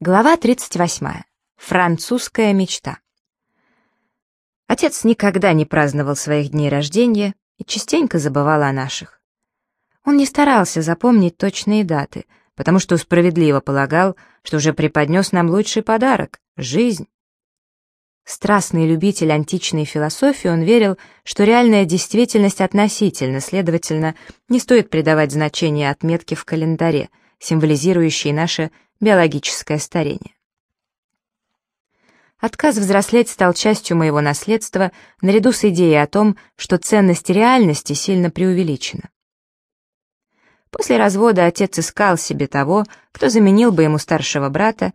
Глава 38. Французская мечта. Отец никогда не праздновал своих дней рождения и частенько забывал о наших. Он не старался запомнить точные даты, потому что справедливо полагал, что уже преподнес нам лучший подарок — жизнь. Страстный любитель античной философии, он верил, что реальная действительность относительно, следовательно, не стоит придавать значение отметке в календаре, символизирующей наше биологическое старение. Отказ взрослеть стал частью моего наследства наряду с идеей о том, что ценность реальности сильно преувеличена. После развода отец искал себе того, кто заменил бы ему старшего брата,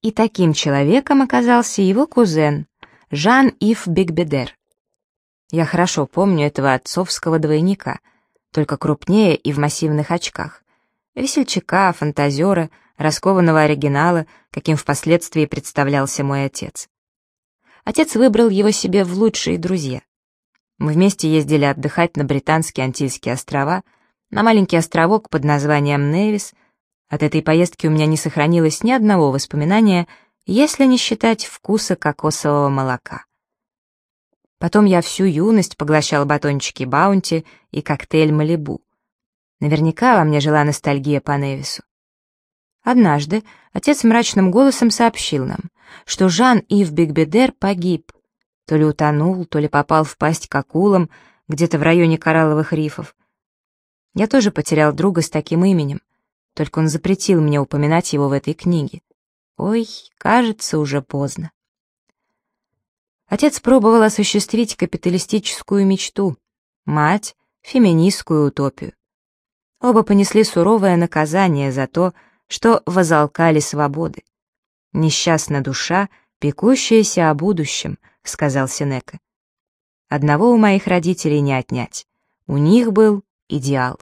и таким человеком оказался его кузен, Жан-Ив Бигбедер. Я хорошо помню этого отцовского двойника, только крупнее и в массивных очках. Весельчака, фантазера, раскованного оригинала, каким впоследствии представлялся мой отец. Отец выбрал его себе в лучшие друзья. Мы вместе ездили отдыхать на британские Антильские острова, на маленький островок под названием Невис. От этой поездки у меня не сохранилось ни одного воспоминания, если не считать вкуса кокосового молока. Потом я всю юность поглощал батончики Баунти и коктейль Малибу. Наверняка во мне жила ностальгия по Невису. Однажды отец мрачным голосом сообщил нам, что Жан-Ив Бигбедер погиб. То ли утонул, то ли попал в пасть к акулам, где-то в районе коралловых рифов. Я тоже потерял друга с таким именем, только он запретил мне упоминать его в этой книге. Ой, кажется, уже поздно. Отец пробовал осуществить капиталистическую мечту, мать — феминистскую утопию. Оба понесли суровое наказание за то, что возалкали свободы. «Несчастна душа, пекущаяся о будущем», — сказал Сенека. Одного у моих родителей не отнять. У них был идеал.